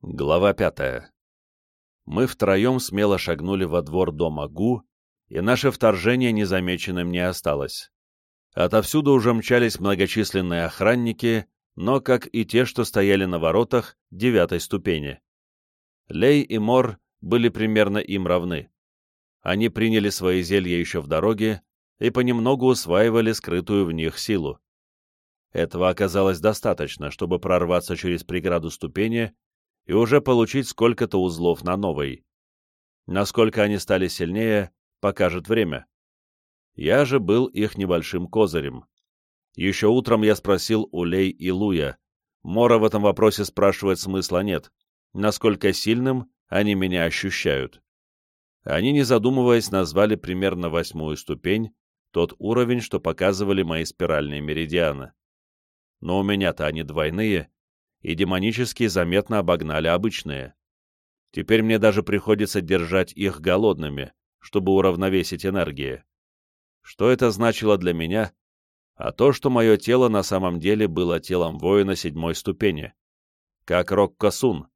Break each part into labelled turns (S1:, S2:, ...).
S1: Глава пятая. Мы втроем смело шагнули во двор дома Гу, и наше вторжение незамеченным не осталось. Отовсюду уже мчались многочисленные охранники, но, как и те, что стояли на воротах девятой ступени. Лей и Мор были примерно им равны. Они приняли свои зелья еще в дороге и понемногу усваивали скрытую в них силу. Этого оказалось достаточно, чтобы прорваться через преграду ступени и уже получить сколько-то узлов на новой. Насколько они стали сильнее, покажет время. Я же был их небольшим козырем. Еще утром я спросил у Лей и Луя. Мора в этом вопросе спрашивать смысла нет. Насколько сильным они меня ощущают. Они, не задумываясь, назвали примерно восьмую ступень, тот уровень, что показывали мои спиральные меридианы но у меня-то они двойные, и демонические заметно обогнали обычные. Теперь мне даже приходится держать их голодными, чтобы уравновесить энергии. Что это значило для меня? А то, что мое тело на самом деле было телом воина седьмой ступени. Как Роккасун.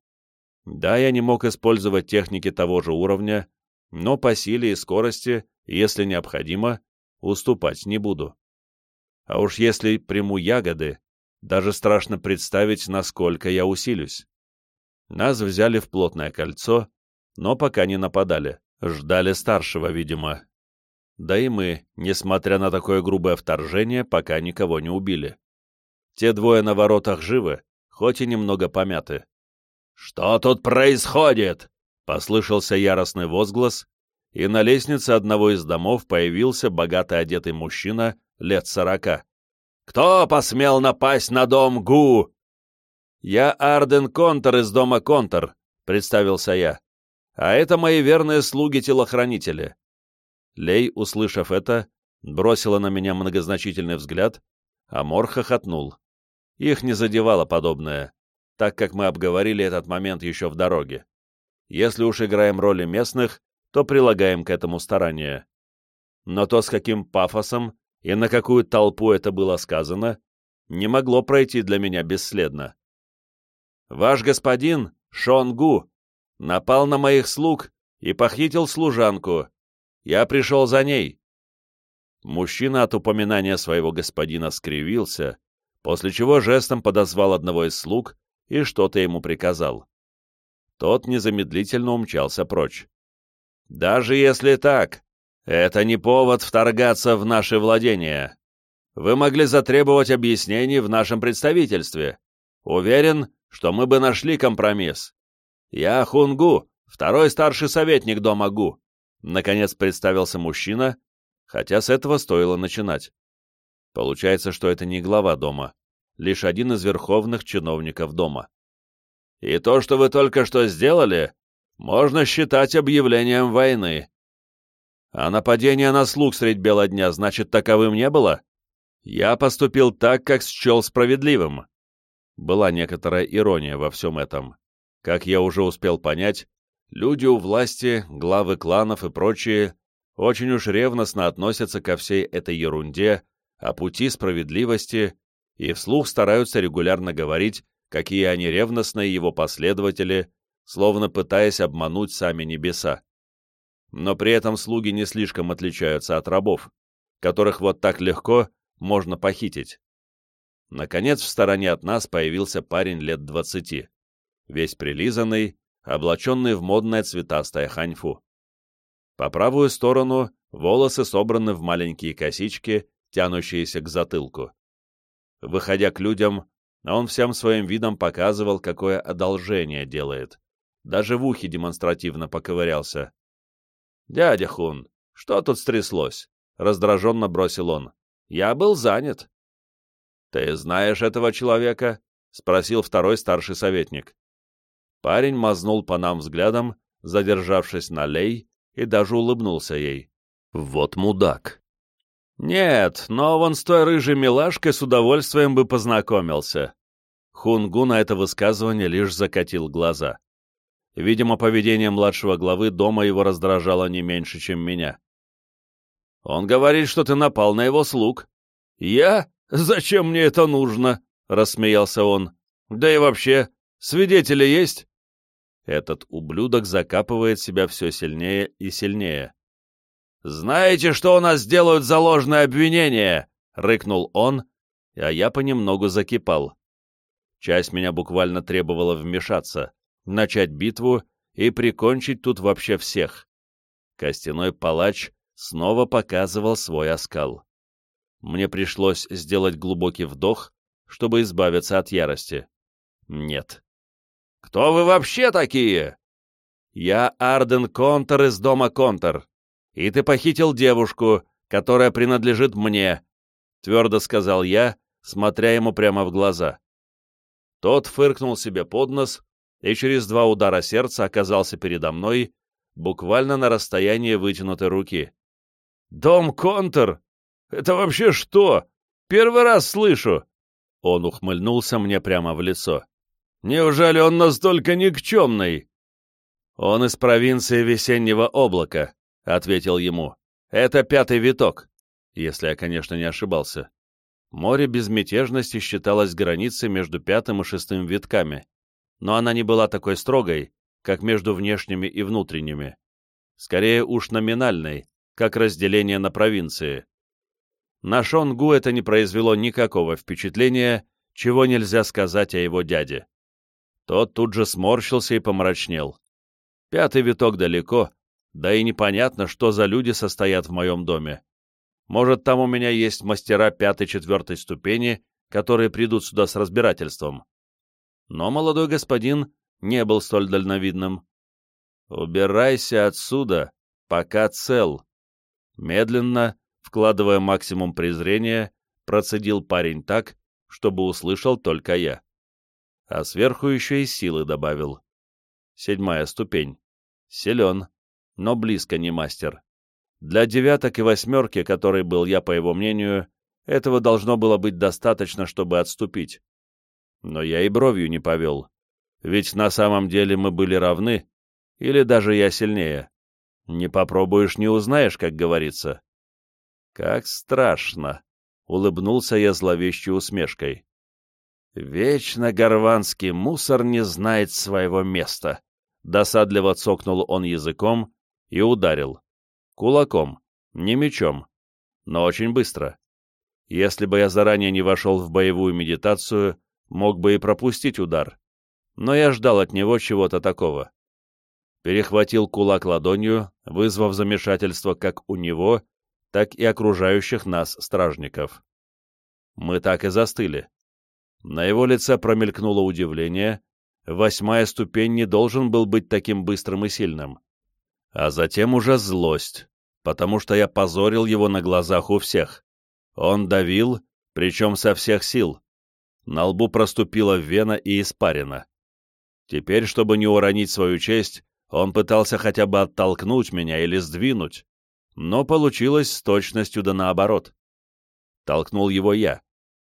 S1: Да, я не мог использовать техники того же уровня, но по силе и скорости, если необходимо, уступать не буду. А уж если приму ягоды, даже страшно представить, насколько я усилюсь. Нас взяли в плотное кольцо, но пока не нападали, ждали старшего, видимо. Да и мы, несмотря на такое грубое вторжение, пока никого не убили. Те двое на воротах живы, хоть и немного помяты. «Что тут происходит?» — послышался яростный возглас, и на лестнице одного из домов появился богато одетый мужчина лет сорока. Кто посмел напасть на дом Гу?» «Я Арден Контор из дома Контор», — представился я. «А это мои верные слуги-телохранители». Лей, услышав это, бросила на меня многозначительный взгляд, а Мор хохотнул. Их не задевало подобное, так как мы обговорили этот момент еще в дороге. Если уж играем роли местных, то прилагаем к этому старания. Но то, с каким пафосом и на какую толпу это было сказано, не могло пройти для меня бесследно. «Ваш господин, Шонгу, напал на моих слуг и похитил служанку. Я пришел за ней». Мужчина от упоминания своего господина скривился, после чего жестом подозвал одного из слуг и что-то ему приказал. Тот незамедлительно умчался прочь. «Даже если так, это не повод вторгаться в наши владения. Вы могли затребовать объяснений в нашем представительстве. Уверен, что мы бы нашли компромисс. Я Хунгу, второй старший советник дома Гу. Наконец представился мужчина, хотя с этого стоило начинать. Получается, что это не глава дома, лишь один из верховных чиновников дома. И то, что вы только что сделали, можно считать объявлением войны. А нападение на слуг средь бела дня, значит, таковым не было? Я поступил так, как счел справедливым. Была некоторая ирония во всем этом. Как я уже успел понять, люди у власти, главы кланов и прочие очень уж ревностно относятся ко всей этой ерунде о пути справедливости и вслух стараются регулярно говорить, какие они ревностные его последователи, словно пытаясь обмануть сами небеса но при этом слуги не слишком отличаются от рабов, которых вот так легко можно похитить. Наконец, в стороне от нас появился парень лет двадцати, весь прилизанный, облаченный в модное цветастое ханьфу. По правую сторону волосы собраны в маленькие косички, тянущиеся к затылку. Выходя к людям, он всем своим видом показывал, какое одолжение делает. Даже в ухе демонстративно поковырялся. «Дядя Хун, что тут стряслось?» — раздраженно бросил он. «Я был занят». «Ты знаешь этого человека?» — спросил второй старший советник. Парень мазнул по нам взглядом, задержавшись на Лей, и даже улыбнулся ей. «Вот мудак!» «Нет, но вон с той рыжей милашкой с удовольствием бы познакомился». Хунгу на это высказывание лишь закатил глаза. Видимо, поведение младшего главы дома его раздражало не меньше, чем меня. «Он говорит, что ты напал на его слуг». «Я? Зачем мне это нужно?» — рассмеялся он. «Да и вообще, свидетели есть?» Этот ублюдок закапывает себя все сильнее и сильнее. «Знаете, что у нас делают за ложное обвинение?» — рыкнул он, а я понемногу закипал. Часть меня буквально требовала вмешаться, начать битву и прикончить тут вообще всех. Костяной палач снова показывал свой оскал. Мне пришлось сделать глубокий вдох, чтобы избавиться от ярости. Нет. «Кто вы вообще такие?» «Я Арден Контор из дома Контор, и ты похитил девушку, которая принадлежит мне», — твердо сказал я, смотря ему прямо в глаза. Тот фыркнул себе под нос и через два удара сердца оказался передо мной, буквально на расстоянии вытянутой руки. «Дом Контор? Это вообще что? Первый раз слышу!» Он ухмыльнулся мне прямо в лицо. «Неужели он настолько никчемный?» «Он из провинции Весеннего облака», — ответил ему. «Это пятый виток, если я, конечно, не ошибался. Море безмятежности считалось границей между пятым и шестым витками, но она не была такой строгой, как между внешними и внутренними. Скорее уж номинальной, как разделение на провинции. На Шонгу это не произвело никакого впечатления, чего нельзя сказать о его дяде. Тот тут же сморщился и помрачнел. Пятый виток далеко, да и непонятно, что за люди состоят в моем доме. Может, там у меня есть мастера пятой-четвертой ступени, которые придут сюда с разбирательством. Но молодой господин не был столь дальновидным. «Убирайся отсюда, пока цел». Медленно, вкладывая максимум презрения, процедил парень так, чтобы услышал только я. А сверху еще и силы добавил. Седьмая ступень. Силен, но близко не мастер. Для девяток и восьмерки, который был я, по его мнению, этого должно было быть достаточно, чтобы отступить. Но я и бровью не повел. Ведь на самом деле мы были равны, или даже я сильнее. Не попробуешь, не узнаешь, как говорится. Как страшно! — улыбнулся я зловещей усмешкой. Вечно горванский мусор не знает своего места. Досадливо цокнул он языком и ударил. Кулаком, не мечом, но очень быстро. Если бы я заранее не вошел в боевую медитацию, мог бы и пропустить удар. Но я ждал от него чего-то такого. Перехватил кулак ладонью, вызвав замешательство как у него, так и окружающих нас стражников. Мы так и застыли. На его лице промелькнуло удивление. Восьмая ступень не должен был быть таким быстрым и сильным а затем уже злость, потому что я позорил его на глазах у всех. Он давил, причем со всех сил. На лбу проступила вена и испарина. Теперь, чтобы не уронить свою честь, он пытался хотя бы оттолкнуть меня или сдвинуть, но получилось с точностью да наоборот. Толкнул его я,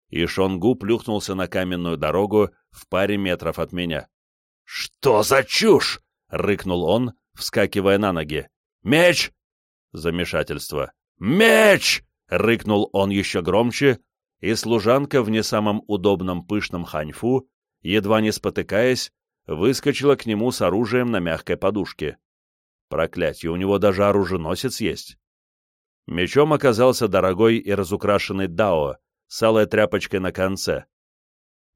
S1: и Шонгу плюхнулся на каменную дорогу в паре метров от меня. «Что за чушь?» — рыкнул он, вскакивая на ноги. «Меч!» Замешательство. «Меч!» — рыкнул он еще громче, и служанка в не самом удобном пышном ханьфу, едва не спотыкаясь, выскочила к нему с оружием на мягкой подушке. Проклятье, у него даже оруженосец есть. Мечом оказался дорогой и разукрашенный дао, с алой тряпочкой на конце.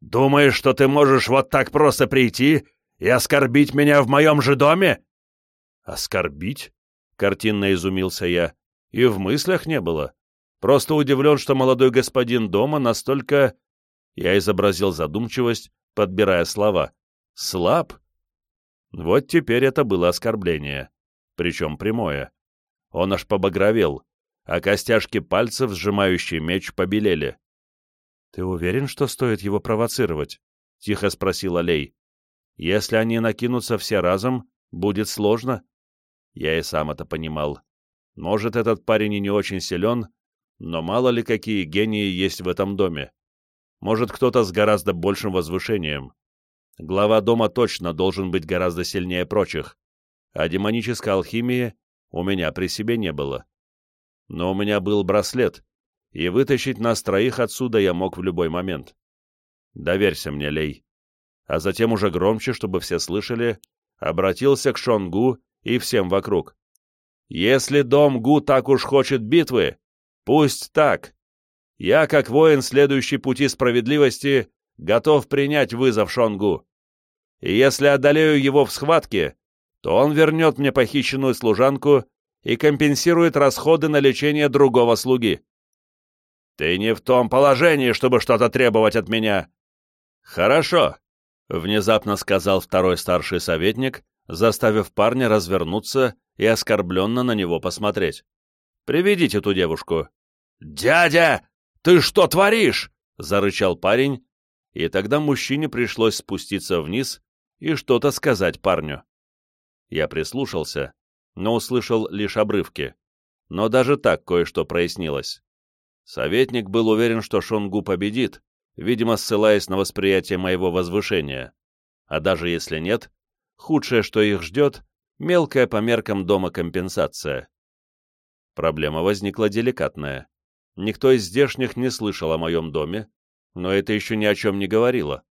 S1: «Думаешь, что ты можешь вот так просто прийти и оскорбить меня в моем же доме?» «Оскорбить?» — картинно изумился я. «И в мыслях не было. Просто удивлен, что молодой господин дома настолько...» Я изобразил задумчивость, подбирая слова. «Слаб?» Вот теперь это было оскорбление, причем прямое. Он аж побагровел, а костяшки пальцев, сжимающие меч, побелели. «Ты уверен, что стоит его провоцировать?» — тихо спросил Алей. «Если они накинутся все разом, будет сложно». Я и сам это понимал. Может, этот парень и не очень силен, но мало ли какие гении есть в этом доме. Может, кто-то с гораздо большим возвышением. Глава дома точно должен быть гораздо сильнее прочих, а демонической алхимии у меня при себе не было. Но у меня был браслет, и вытащить нас троих отсюда я мог в любой момент. Доверься мне, Лей. А затем уже громче, чтобы все слышали, обратился к Шонгу и всем вокруг. «Если дом Гу так уж хочет битвы, пусть так. Я, как воин, следующий пути справедливости, готов принять вызов Шонгу. И если одолею его в схватке, то он вернет мне похищенную служанку и компенсирует расходы на лечение другого слуги. Ты не в том положении, чтобы что-то требовать от меня. Хорошо, — внезапно сказал второй старший советник, заставив парня развернуться и оскорбленно на него посмотреть. «Приведите ту девушку». «Дядя, ты что творишь?» — зарычал парень, и тогда мужчине пришлось спуститься вниз и что-то сказать парню. Я прислушался, но услышал лишь обрывки. Но даже так кое-что прояснилось. Советник был уверен, что Шонгу победит, видимо, ссылаясь на восприятие моего возвышения. А даже если нет, худшее, что их ждет, мелкая по меркам дома компенсация. Проблема возникла деликатная. Никто из здешних не слышал о моем доме, но это еще ни о чем не говорило.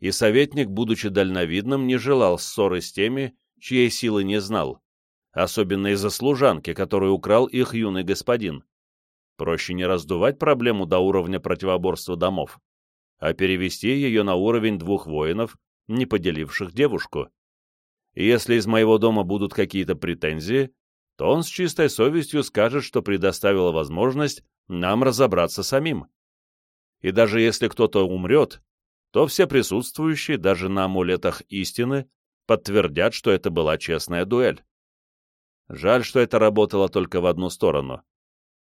S1: И советник, будучи дальновидным, не желал ссоры с теми, чьей силы не знал, особенно из-за служанки, которую украл их юный господин. Проще не раздувать проблему до уровня противоборства домов, а перевести ее на уровень двух воинов, не поделивших девушку. И если из моего дома будут какие-то претензии, то он с чистой совестью скажет, что предоставила возможность нам разобраться самим. И даже если кто-то умрет, то все присутствующие, даже на амулетах истины, подтвердят, что это была честная дуэль. Жаль, что это работало только в одну сторону.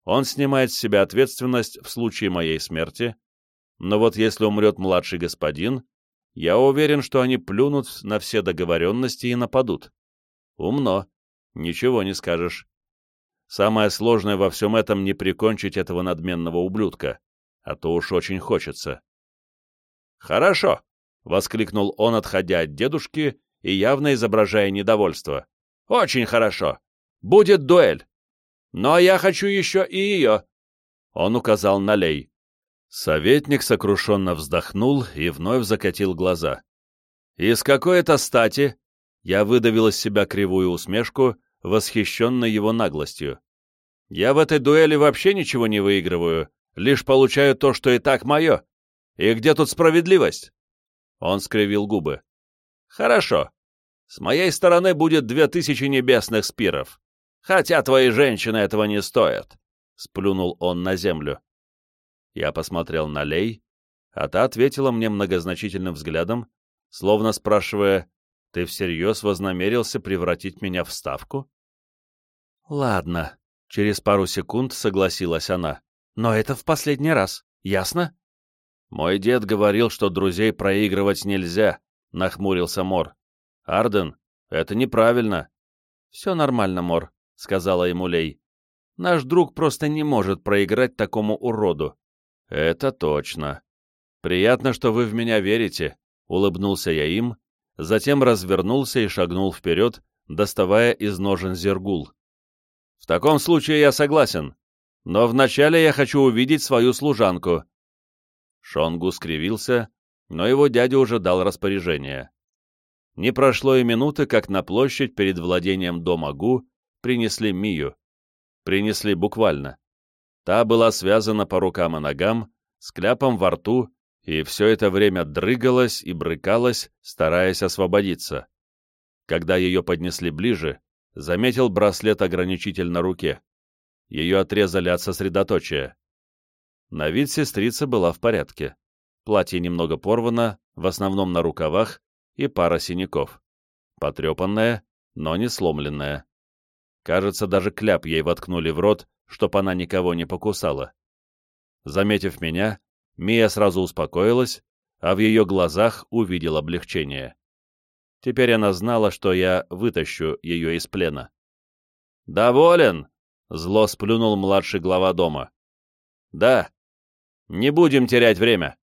S1: Он снимает с себя ответственность в случае моей смерти, но вот если умрет младший господин, я уверен, что они плюнут на все договоренности и нападут. Умно, ничего не скажешь. Самое сложное во всем этом не прикончить этого надменного ублюдка, а то уж очень хочется. «Хорошо!» — воскликнул он, отходя от дедушки и явно изображая недовольство. «Очень хорошо! Будет дуэль! Но я хочу еще и ее!» Он указал на Лей. Советник сокрушенно вздохнул и вновь закатил глаза. «И с какой это стати?» Я выдавил из себя кривую усмешку, восхищенный его наглостью. «Я в этой дуэли вообще ничего не выигрываю, лишь получаю то, что и так мое. И где тут справедливость?» Он скривил губы. «Хорошо. С моей стороны будет две тысячи небесных спиров. Хотя твои женщины этого не стоят», — сплюнул он на землю. Я посмотрел на Лей, а та ответила мне многозначительным взглядом, словно спрашивая, «Ты всерьез вознамерился превратить меня в ставку?» «Ладно», — через пару секунд согласилась она, «но это в последний раз, ясно?» «Мой дед говорил, что друзей проигрывать нельзя», — нахмурился Мор. «Арден, это неправильно». «Все нормально, Мор», — сказала ему Лей. «Наш друг просто не может проиграть такому уроду. «Это точно. Приятно, что вы в меня верите», — улыбнулся я им, затем развернулся и шагнул вперед, доставая из ножен зергул. «В таком случае я согласен, но вначале я хочу увидеть свою служанку». Шонгу скривился, но его дядя уже дал распоряжение. Не прошло и минуты, как на площадь перед владением дома Гу принесли Мию. Принесли буквально. Та была связана по рукам и ногам, с кляпом во рту, и все это время дрыгалась и брыкалась, стараясь освободиться. Когда ее поднесли ближе, заметил браслет-ограничитель на руке. Ее отрезали от сосредоточия. На вид сестрица была в порядке. Платье немного порвано, в основном на рукавах, и пара синяков. Потрепанная, но не сломленная. Кажется, даже кляп ей воткнули в рот, чтоб она никого не покусала. Заметив меня, Мия сразу успокоилась, а в ее глазах увидел облегчение. Теперь она знала, что я вытащу ее из плена. «Доволен!» — зло сплюнул младший глава дома. «Да. Не будем терять время.